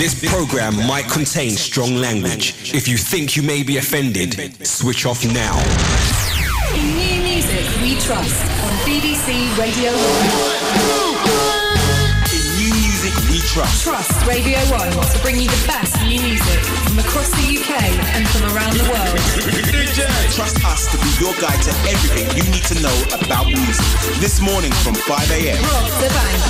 This program might contain strong language. If you think you may be offended, switch off now. In new music we trust on BBC Radio 1. In new music we trust. Trust Radio 1 to bring you the best new music from across the UK and from around the world. Trust us to be your guide to everything you need to know about music. This morning from 5 a.m. Rob da Bank.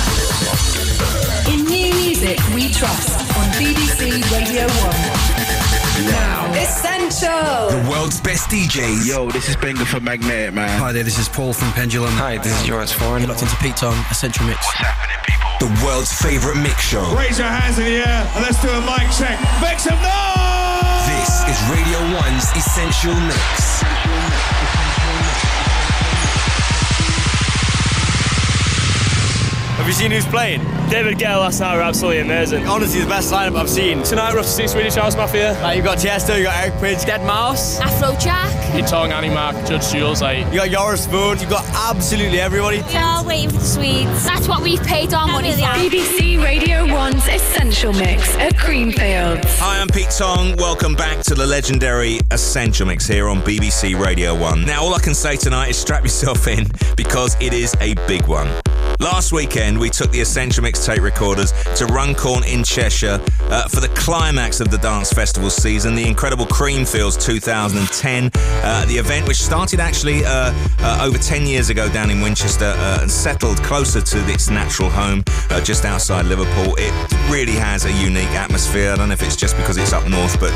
In new music we trust on BBC Radio 1. Now, Essential. The world's best DJs. Yo, this is Benga from Magnetic, man. Hi there, this is Paul from Pendulum. Hi, this is um, Joris Voorn. You're locked into Pete Tong, Essential Mix. What's happening, people? The world's favorite mix show. Raise your hands in the air and let's do a mic check. Make some noise! This is Radio 1's Essential Mix. Have you seen who's playing? David Guetta last night were absolutely amazing. Honestly, the best lineup I've seen. Tonight we're off to see Swedish House Mafia. Like, you've got Tiesto, you've got Eric Prydz, Dead Mouse. Afrojack. Pete Tong, Annie Mac, Judge Jules, like. You got Yoris Spoon, you've got absolutely everybody. We're all waiting for the Swedes. That's what we've paid our money for. BBC Radio 1's Essential Mix at Creamfields. Hi, I'm Pete Tong. Welcome back to the legendary Essential Mix here on BBC Radio 1. Now, all I can say tonight is strap yourself in because it is a big one. Last weekend, we took the Essential Mix tape recorders to Runcorn in Cheshire uh, for the climax of the dance festival season, the incredible Creamfields 2010. Uh, the event, which started actually uh, uh, over 10 years ago down in Winchester uh, and settled closer to its natural home uh, just outside Liverpool. It really has a unique atmosphere. I don't know if it's just because it's up north, but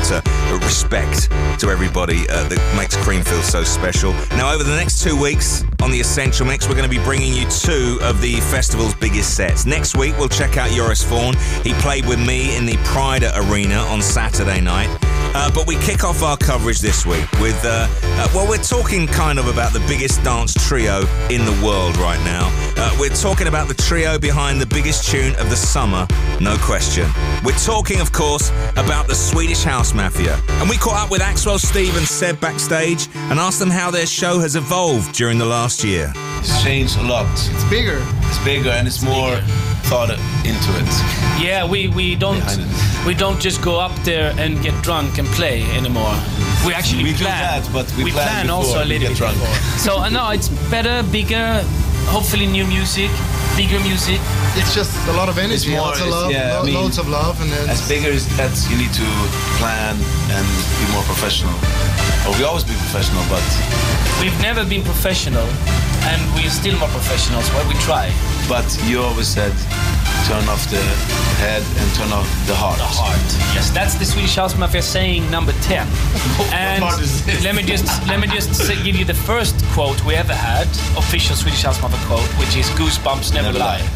respect to everybody that makes Creamfield so special. Now, over the next two weeks on the Essential Mix, we're going to be bringing you two of the festival's biggest sets. Next week, we'll check out Joris Voorn. He played with me in the Pride Arena on Saturday night. Uh, but we kick off our coverage this week with, uh, uh, well, we're talking kind of about the biggest dance trio in the world right now. Uh, we're talking about the trio behind the biggest tune of the summer, no question. We're talking, of course, about the Swedish House Mafia. And we caught up with Axwell, Steve, and Seb backstage and asked them how their show has evolved during the last year. It's changed a lot. It's bigger. It's bigger and it's more thought into it. Yeah, we, we don't we don't just go up there and get drunk and play anymore. We actually We do plan. that, but we plan before also a little bit drunk. before. So uh, no, it's better, bigger, hopefully new music, bigger music. It's just a lot of energy, more- lots of love, yeah, I mean, loads of love, and As bigger as that, you need to plan and be more professional. Or we always be professional, but We've never been professional, and we're still more professionals. But we try. But you always said turn off the head and turn off the heart. The heart. Yes, that's the Swedish House Mafia saying number ten. And part is this? let me just let me just say, give you the first quote we ever had, official Swedish House Mafia quote, which is "Goosebumps never, Never lie." lie.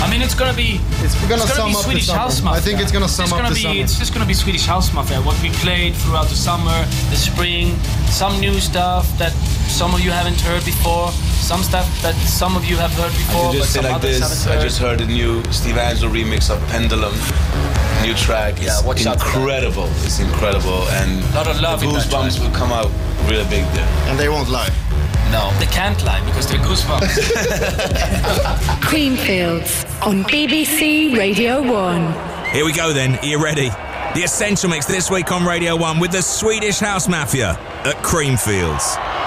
I mean, it's gonna be it's gonna it's sum gonna be up Swedish. House Mafia. I think it's gonna sum it's up gonna the be, summer. It's just gonna be Swedish House Mafia. What we played throughout the summer, the spring, some new stuff that some of you haven't heard before, some stuff that some of you have heard I before, can but just say some like others this. haven't I just heard a new Steve Angello remix of Pendulum. New track. It's Yeah, watch out incredible. It's incredible. And a Lot of love the in that Goosebumps will come out really big there. and they won't lie. No, they can't lie because they're goosebumps. Creamfields on BBC Radio 1. Here we go then. Are you ready? The Essential Mix this week on Radio 1 with the Swedish House Mafia at Creamfields.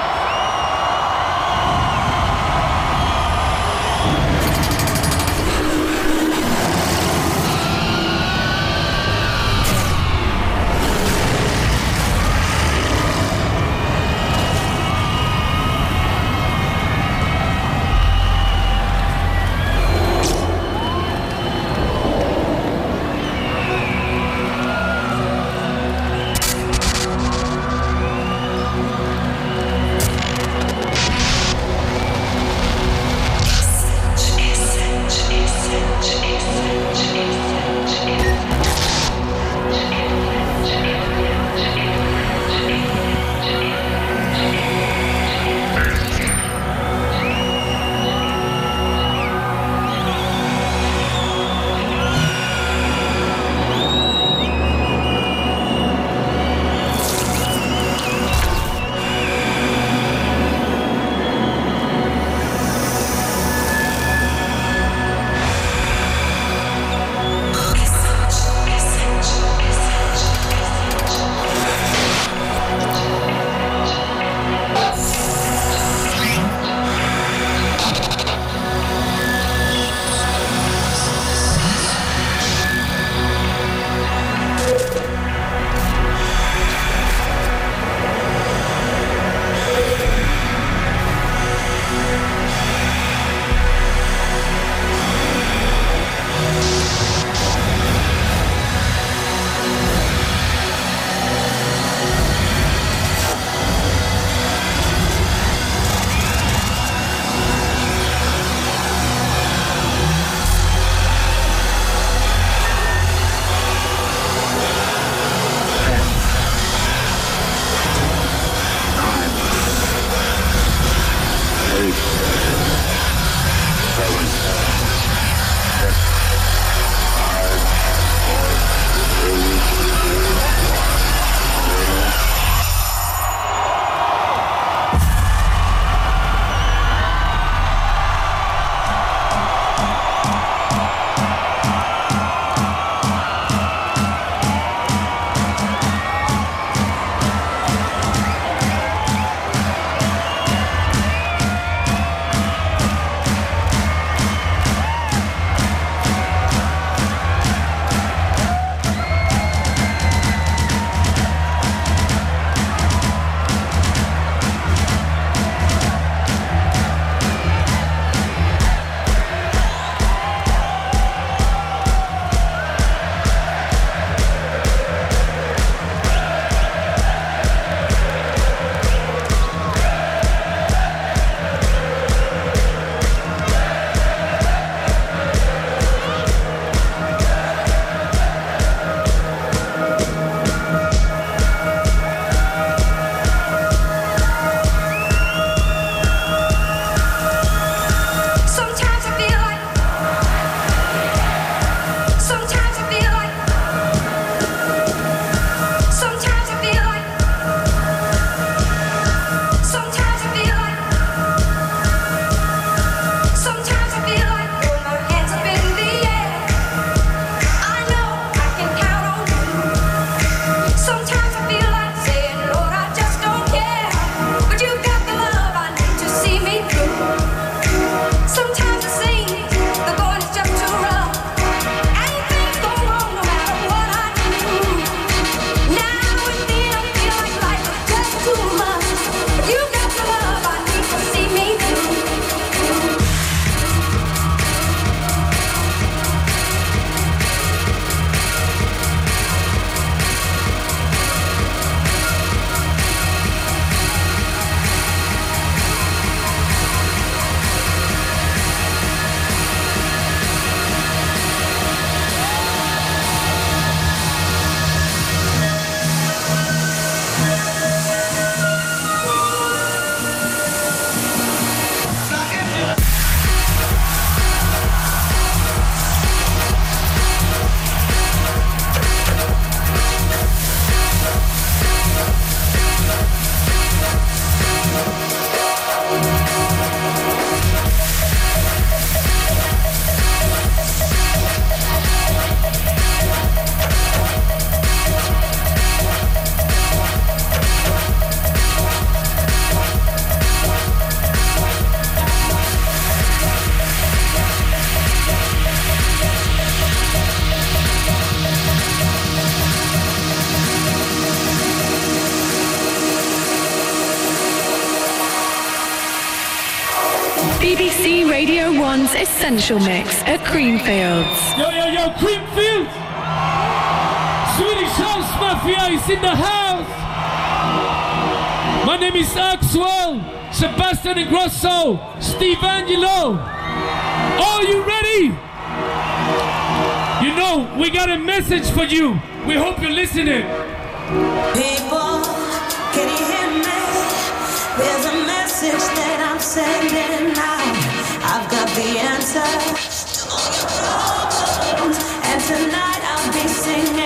Essential Mix at Creamfields. Yo, yo, yo, Creamfield! Swedish House Mafia is in the house! My name is Axwell, Sebastian Ingrosso, Steve Angello. Are you ready? You know, we got a message for you. We hope you're listening. People, can you hear me? There's a message that I'm sending out. I've got the answer to all your problems. And tonight I'll be singing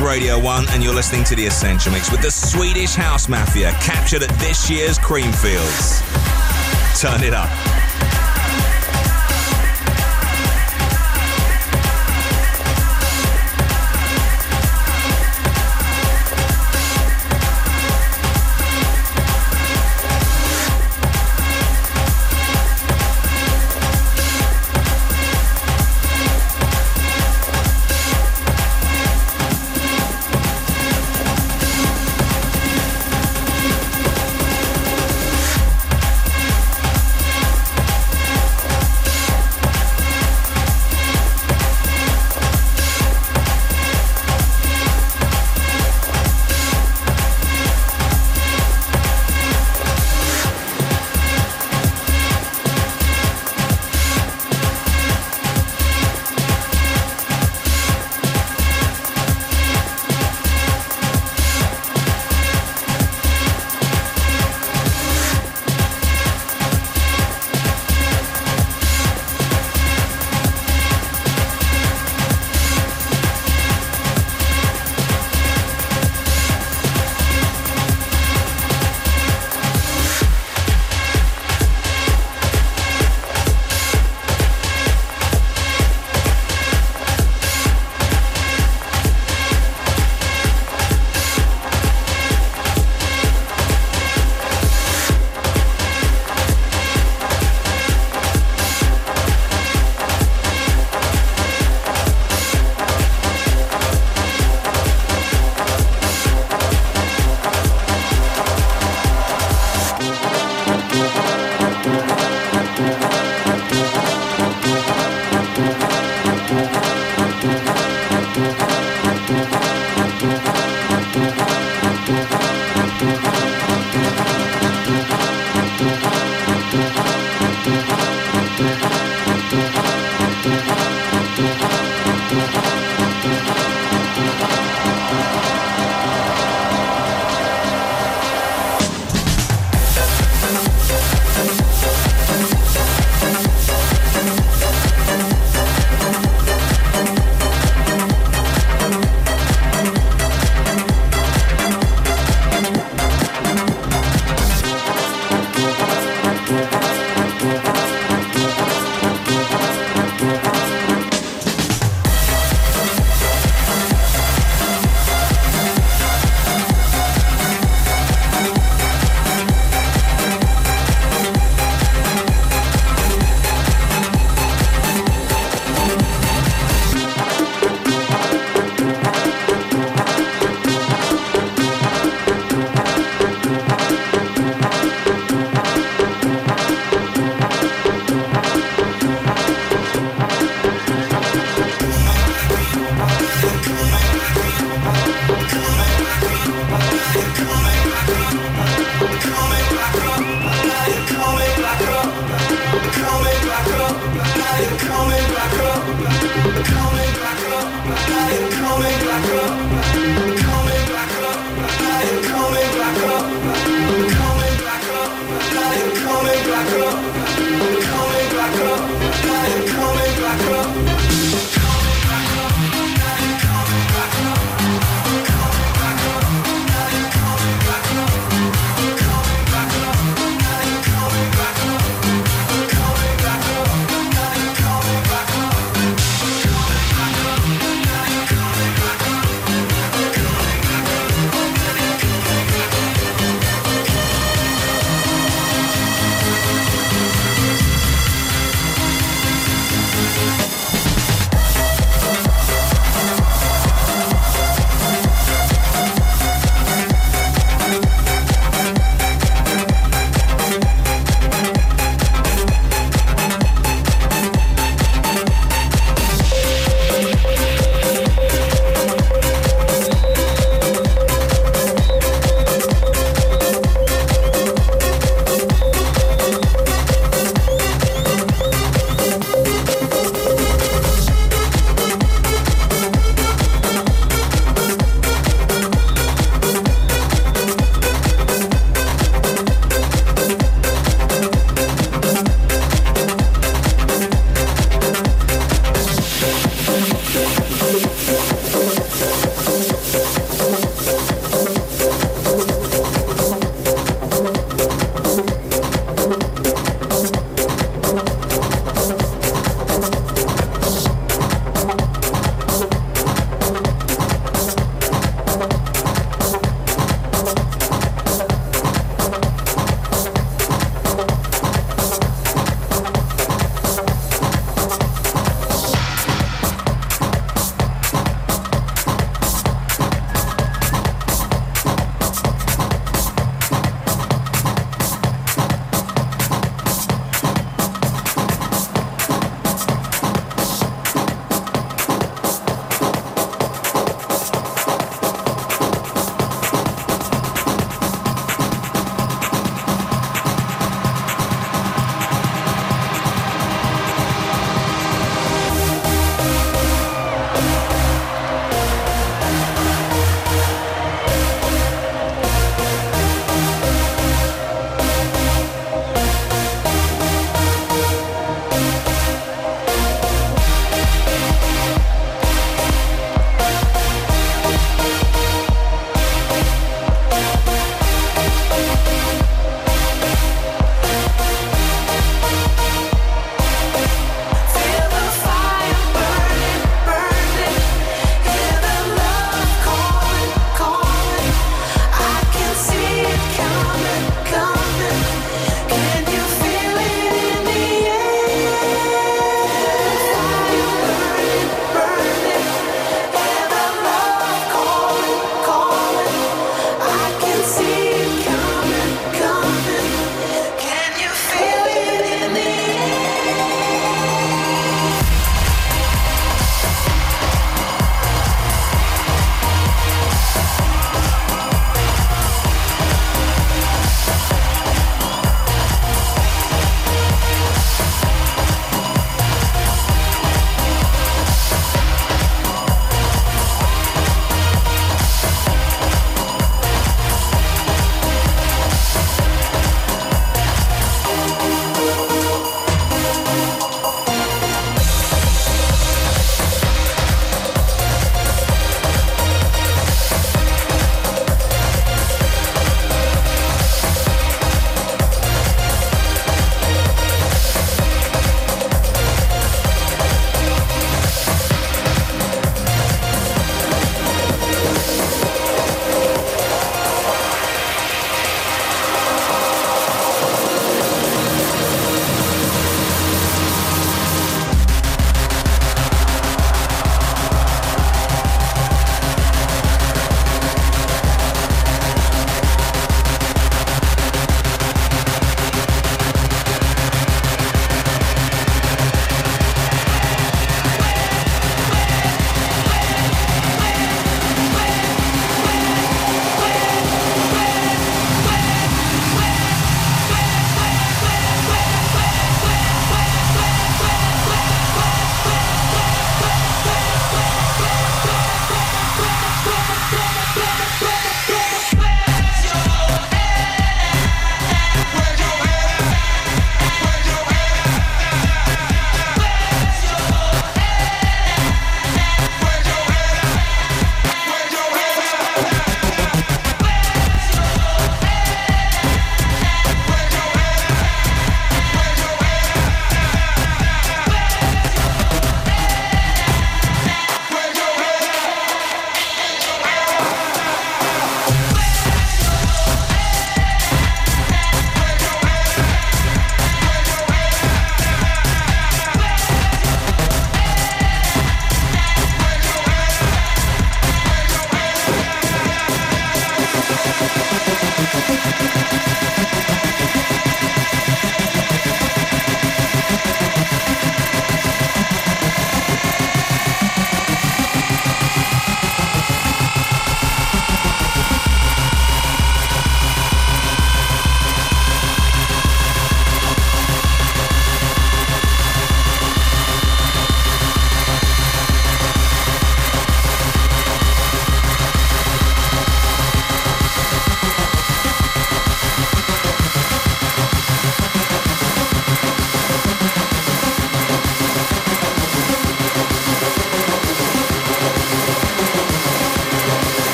Radio 1, and you're listening to The Essential Mix with the Swedish House Mafia, captured at this year's Creamfields. Turn it up.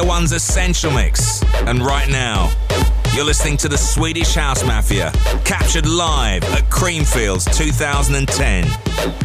Radio 1's Essential Mix. And right now, you're listening to the Swedish House Mafia, captured live at Creamfields 2010.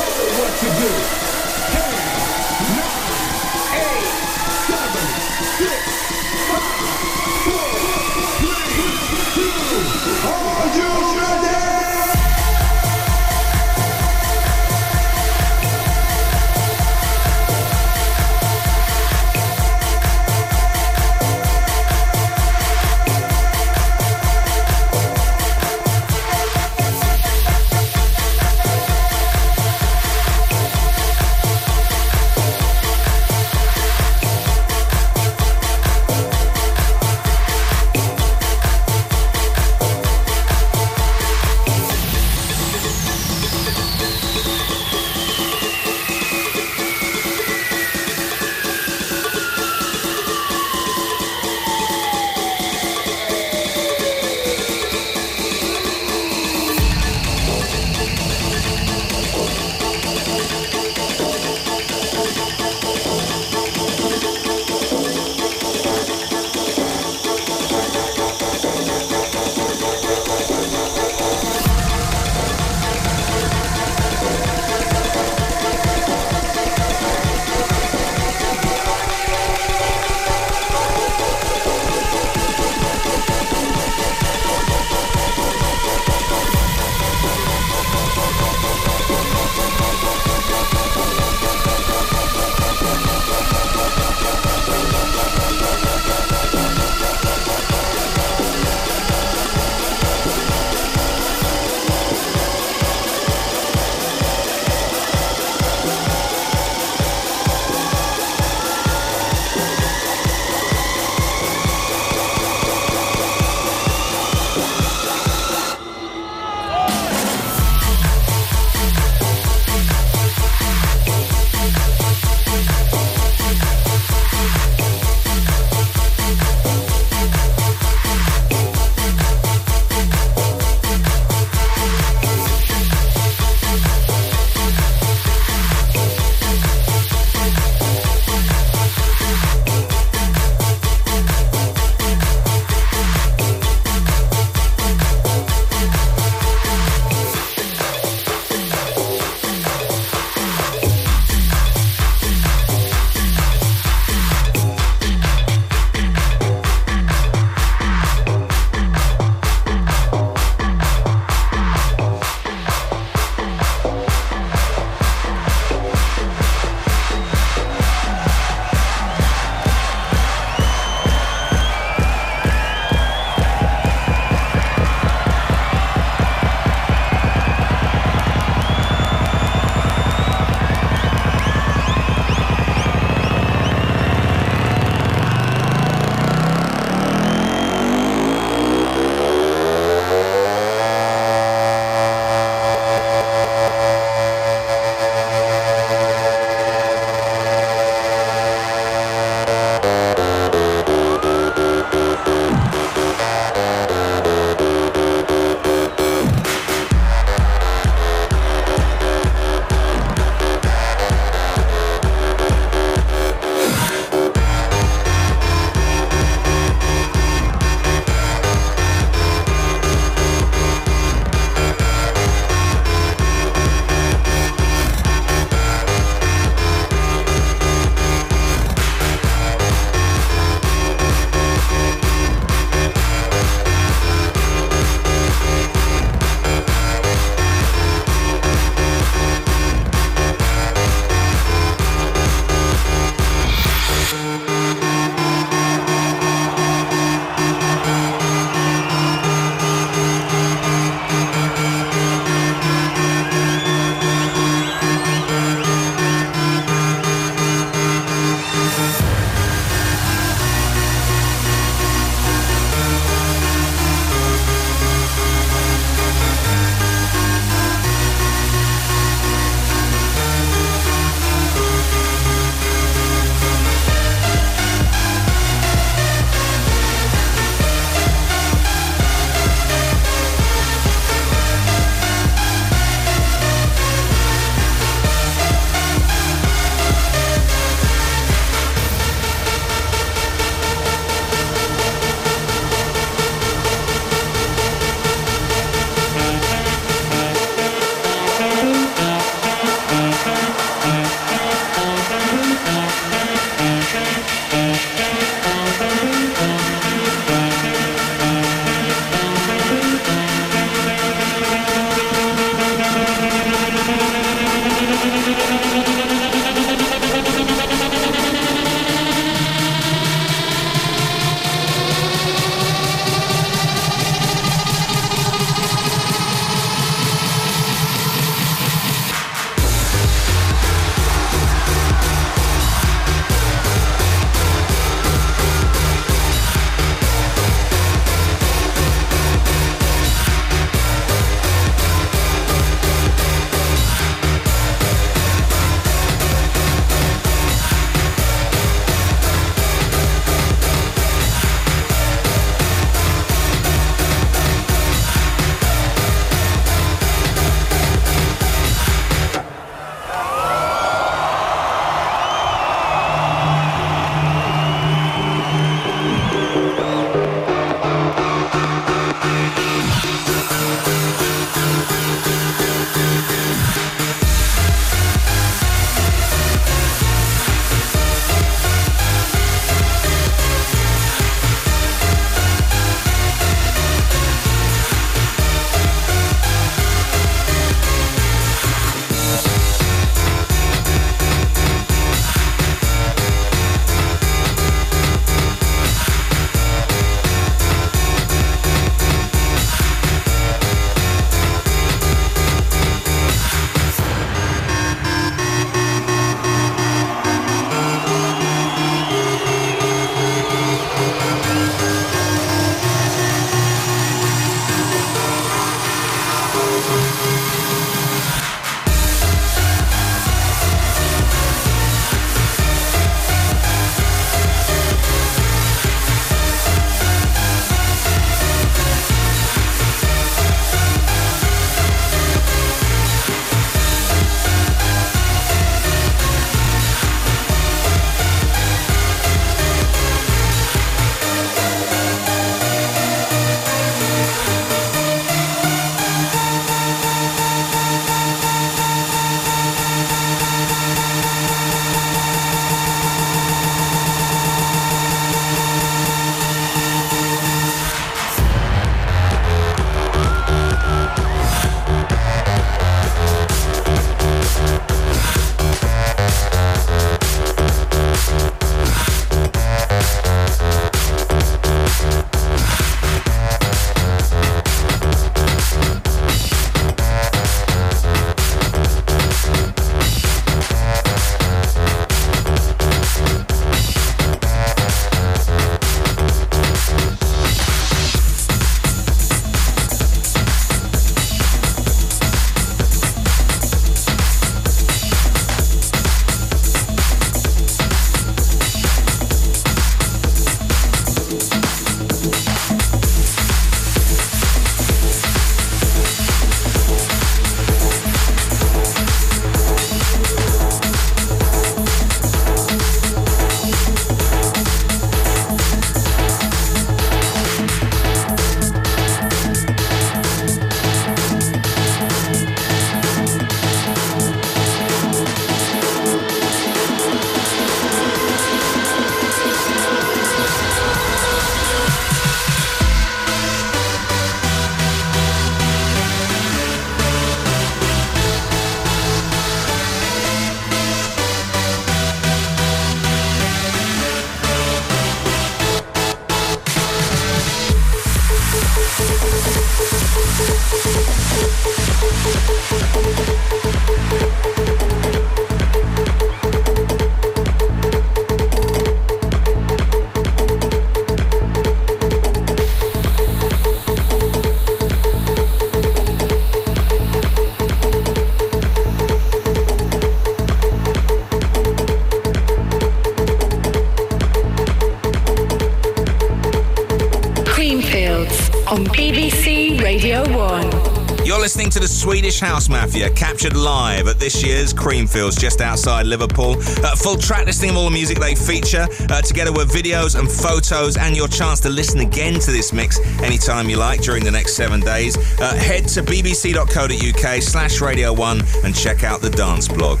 The Swedish House Mafia, captured live at this year's Creamfields just outside Liverpool. Uh, full track listing of all the music they feature, uh, together with videos and photos, and your chance to listen again to this mix anytime you like during the next seven days. Uh, head to bbc.co.uk slash Radio 1 and check out the dance blog.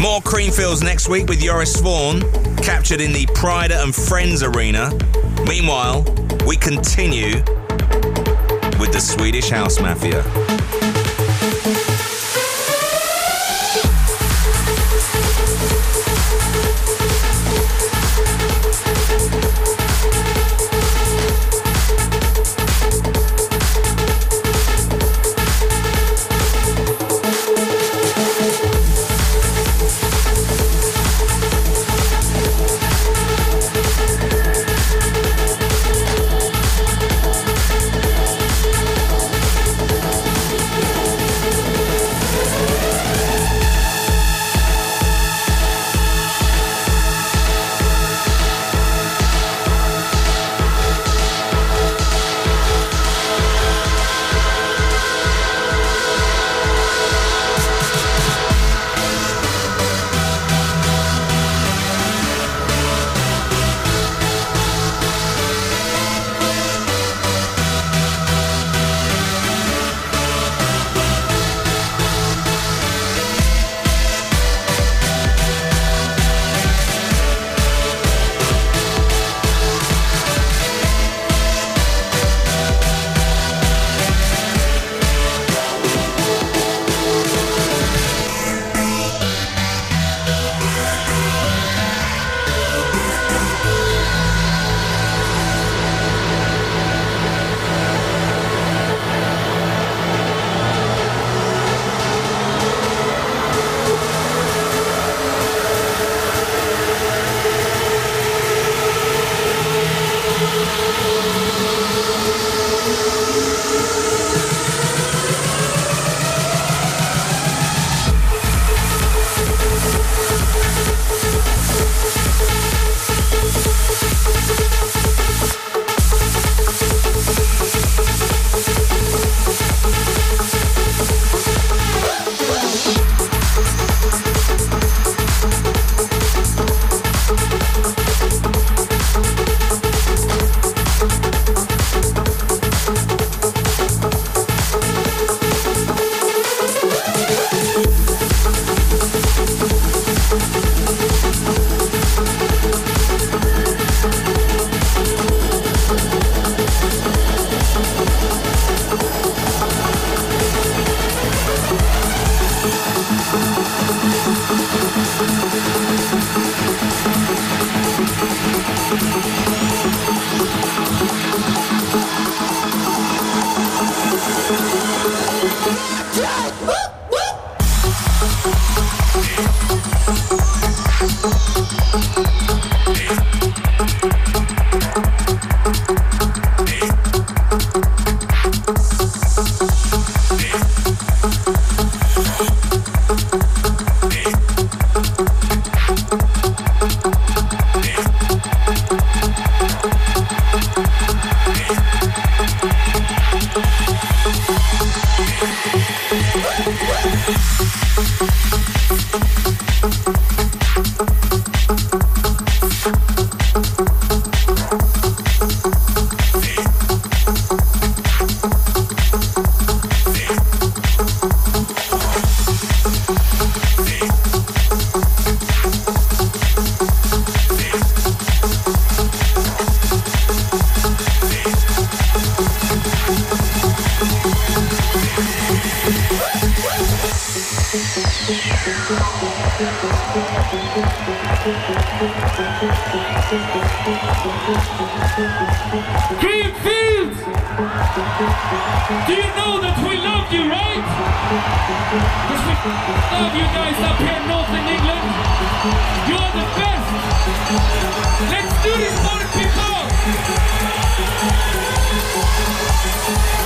More Creamfields next week with Joris Voorn, captured in the Pryda and Friends Arena. Meanwhile, we continue with the Swedish House Mafia. Guys up here north in England. You are the best. Let's do this the people.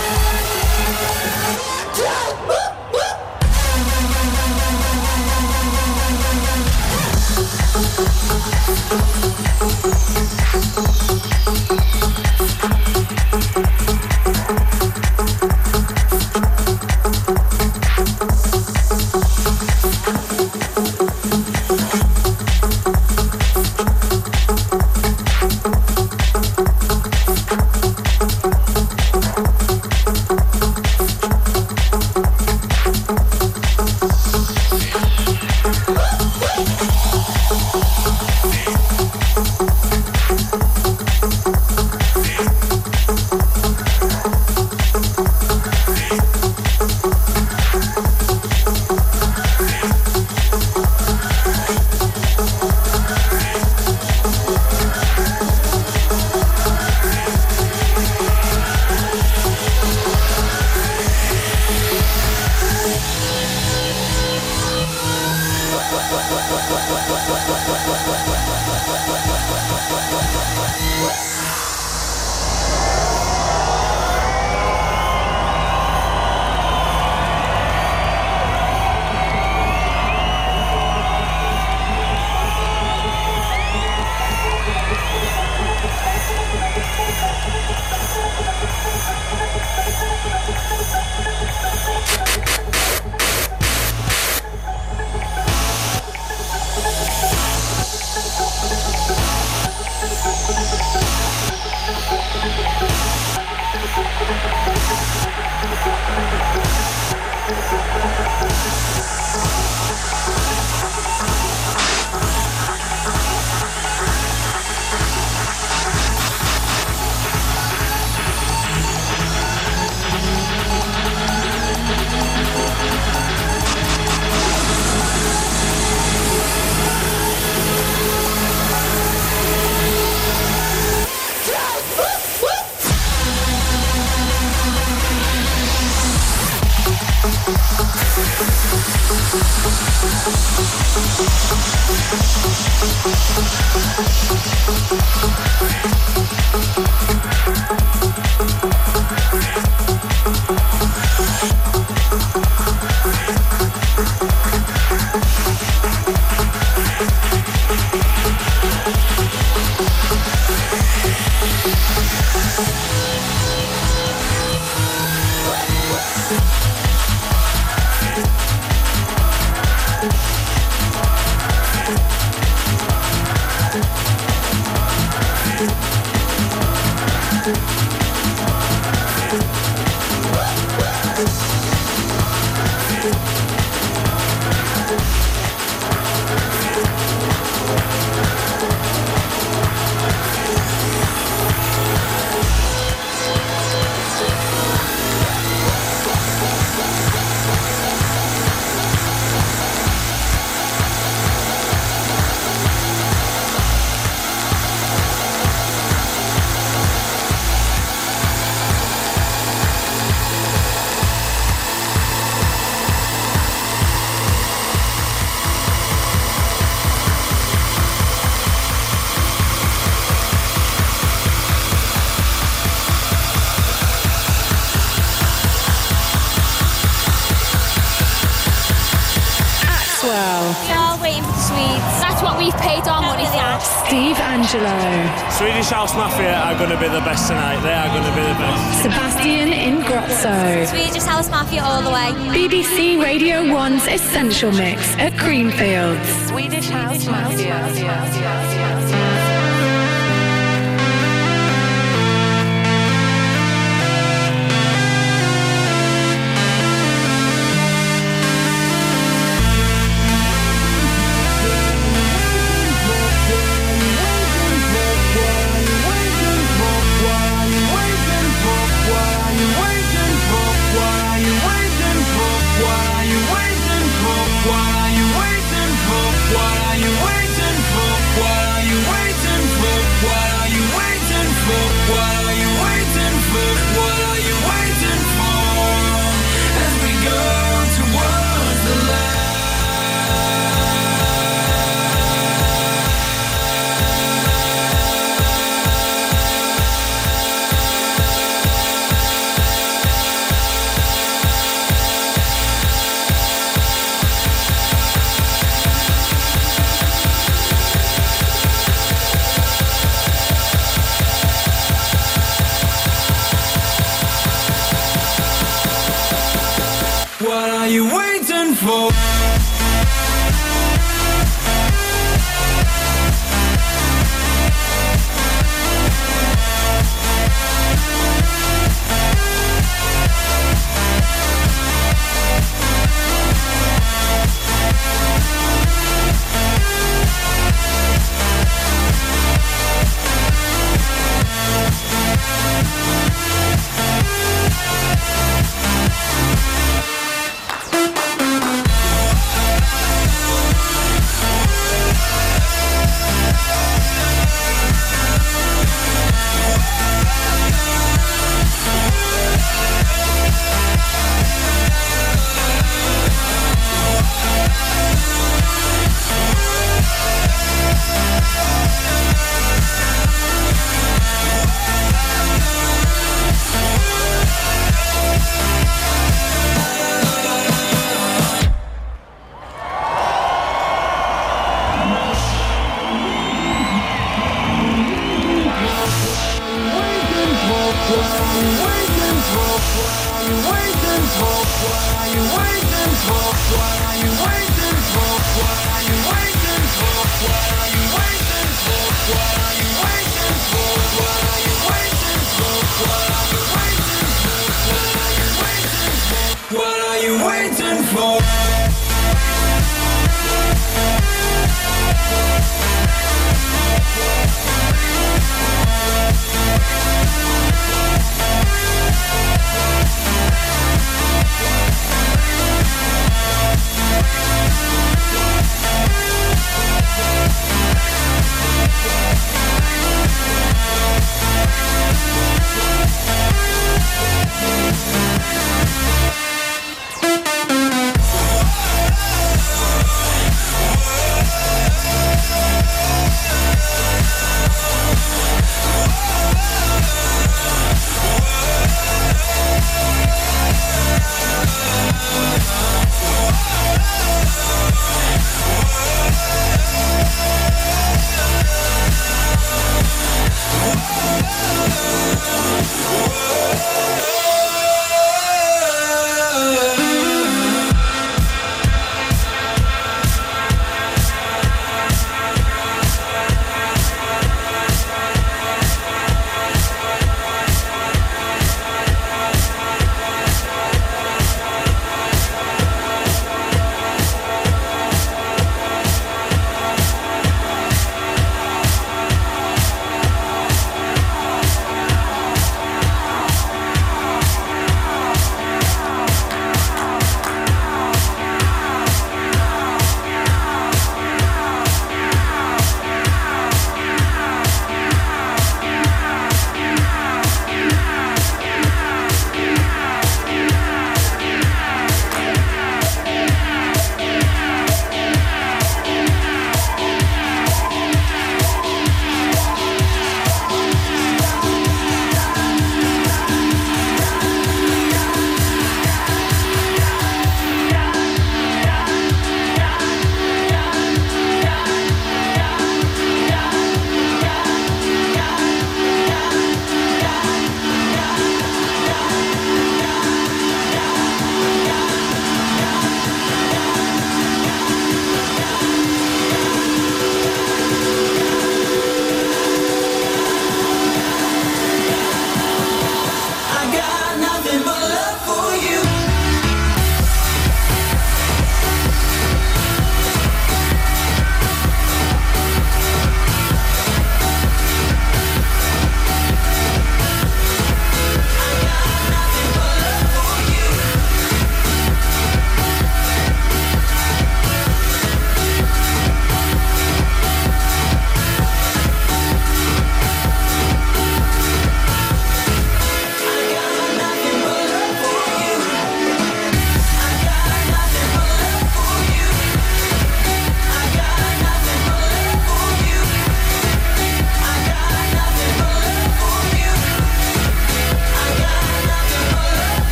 Paid our money for. Steve Angello. Swedish House Mafia are going to be the best tonight. They are going to be the best. Sebastian Ingrosso. Swedish House Mafia all the way. BBC Radio 1's Essential Mix at Creamfields. Swedish House Mafia.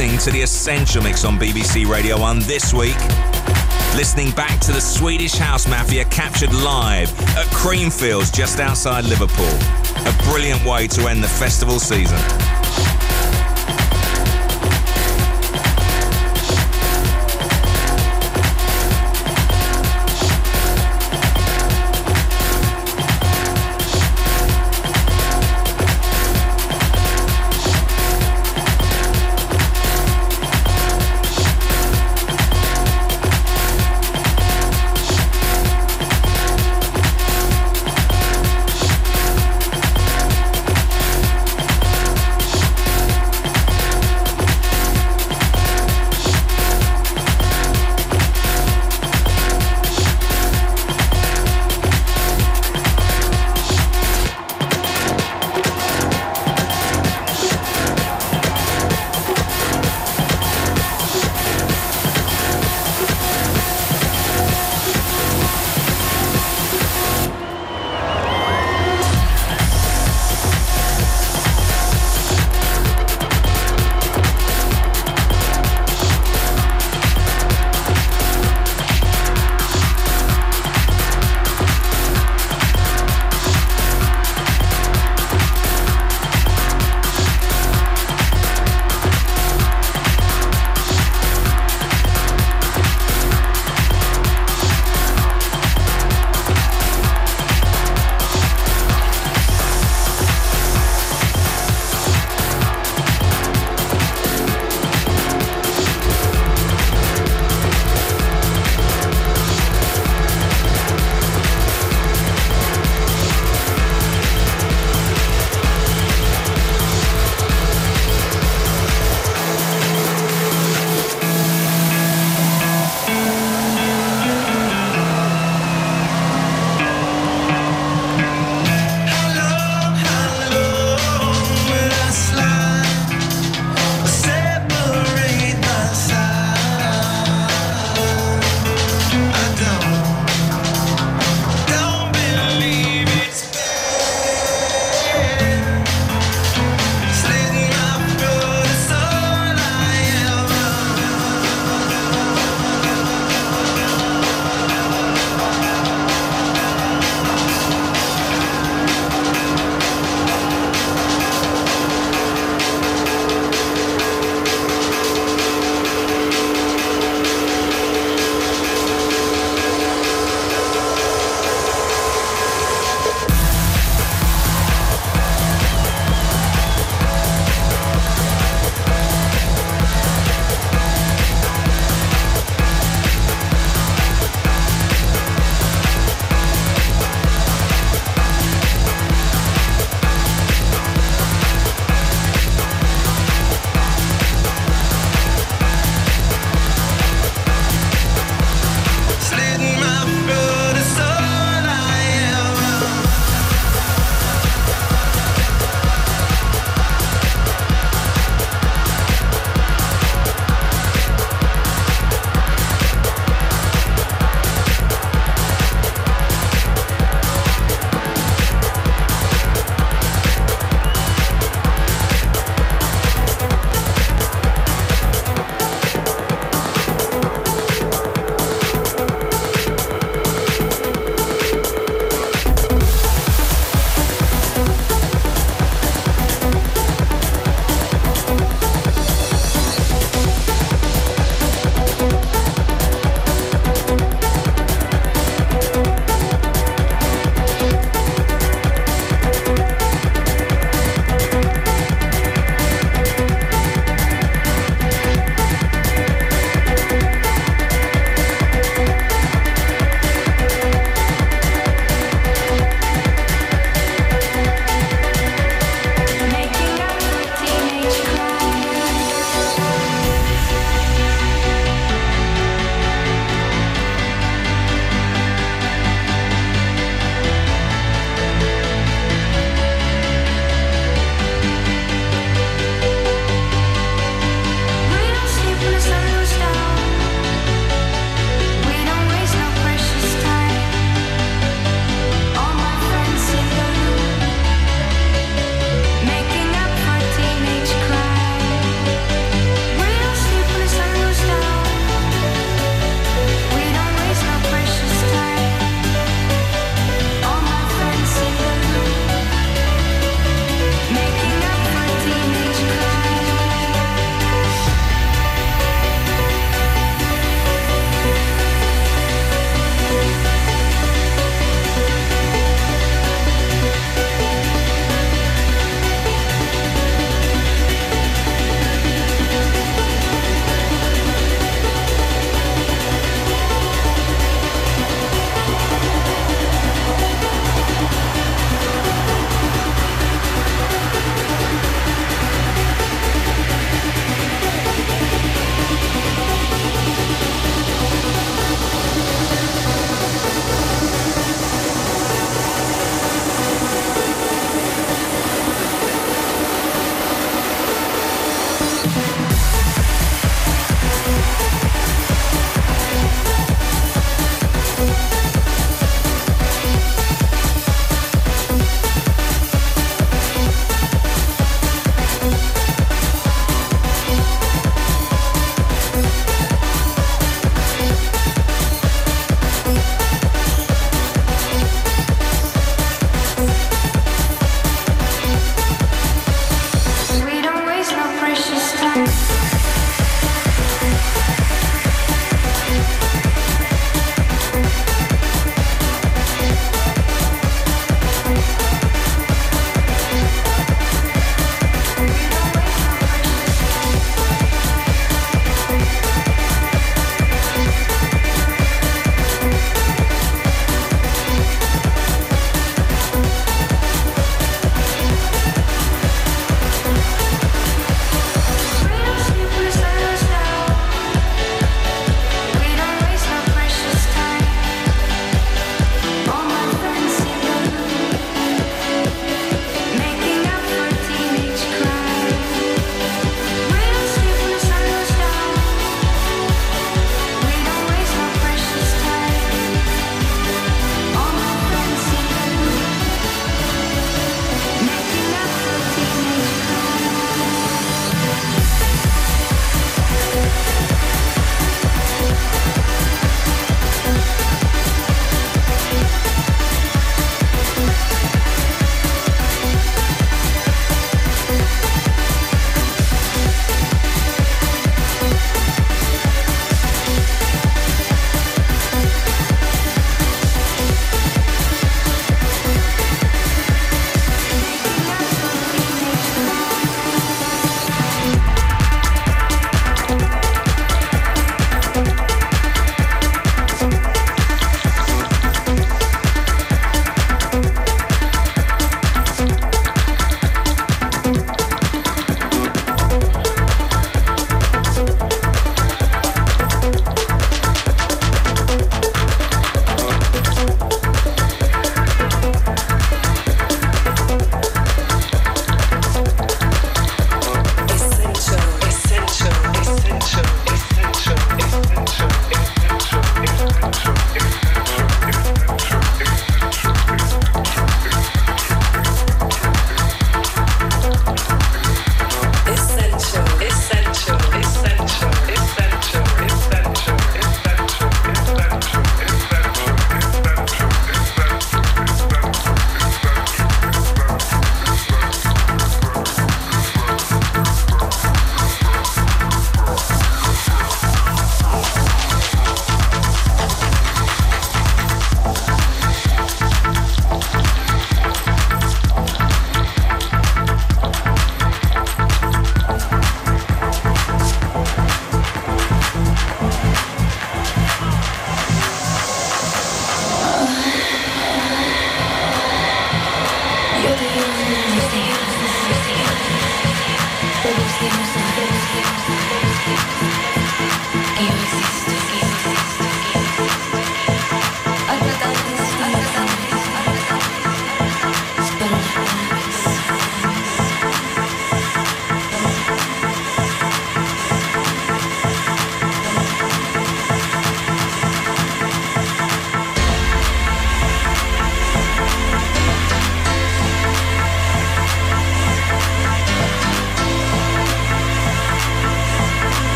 Listening to the Essential Mix on BBC Radio 1 this week. Listening back to the Swedish House Mafia captured live at Creamfields just outside Liverpool. A brilliant way to end the festival season.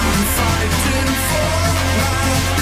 I'm fighting for my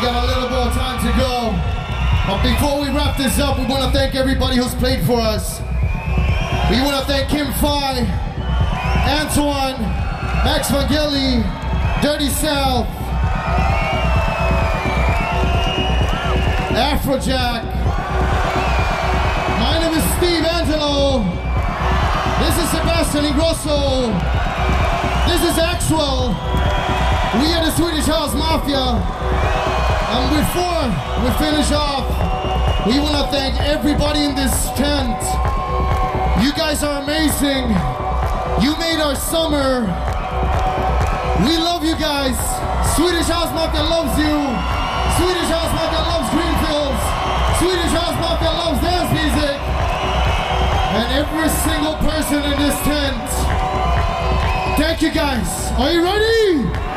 we got a little more time to go. But before we wrap this up, we want to thank everybody who's played for us. We want to thank Kim Fai, Antoine, Max Vangeli, Dirty South, Afrojack, my name is Steve Angello. This is Sebastian Ingrosso. This is Axwell. We are the Swedish House Mafia. And before we finish off, we want to thank everybody in this tent. You guys are amazing. You made our summer. We love you guys. Swedish House Mafia loves you. Swedish House Mafia loves Creamfields. Swedish House Mafia loves dance music. And every single person in this tent. Thank you guys. Are you ready?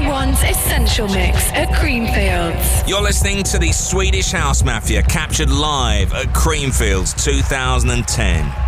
1's Essential Mix at Creamfields. You're listening to the Swedish House Mafia captured live at Creamfields 2010.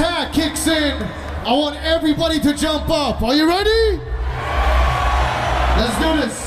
attack kicks in, I want everybody to jump up. Are you ready? Let's do this.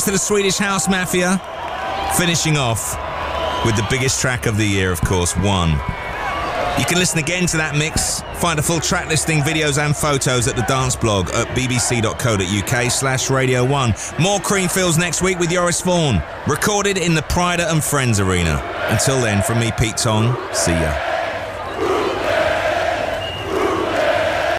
Thanks to the Swedish House Mafia. Finishing off with the biggest track of the year, of course, One. You can listen again to that mix, find a full track listing, videos and photos at the dance blog at bbc.co.uk slash radio 1. More Creamfields next week with Joris Voorn, recorded in the Pryda and Friends Arena. Until then, from me, Pete Tong, see ya.